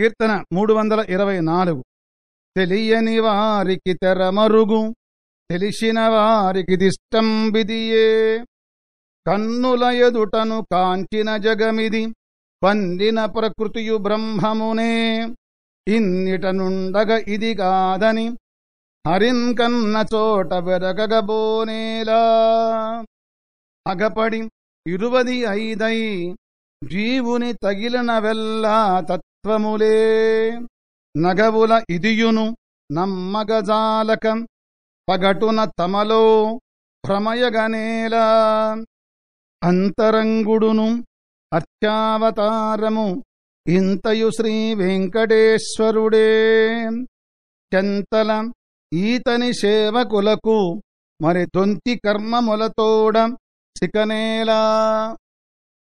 కీర్తన మూడు వందల ఇరవై నాలుగు. తెలియని వారికి తెరమరుగు తెలిసిన వారికి దిష్టం విదియే కన్నుల ఎదుటను కాంచిన జగమిది పందిన ప్రకృతియు బ్రహ్మమునే. ఇన్నిట నుండగ ఇది కాదని హరిన్కన్న చోట వెరగబోనేలా అగపడి ఇరువది ఐదై జీవుని తగిలిన వెల్లా తత్వములే నగవుల ఇదియును నమ్మగజాలకం పగటున తమలో భ్రమయగనేలా అంతరంగుడును అత్యావతారము ఇంతయు శ్రీ వెంకటేశ్వరుడే. చెంతల ఈతని సేవకులకు మరి దొంతి కర్మములతోడ చికనేలా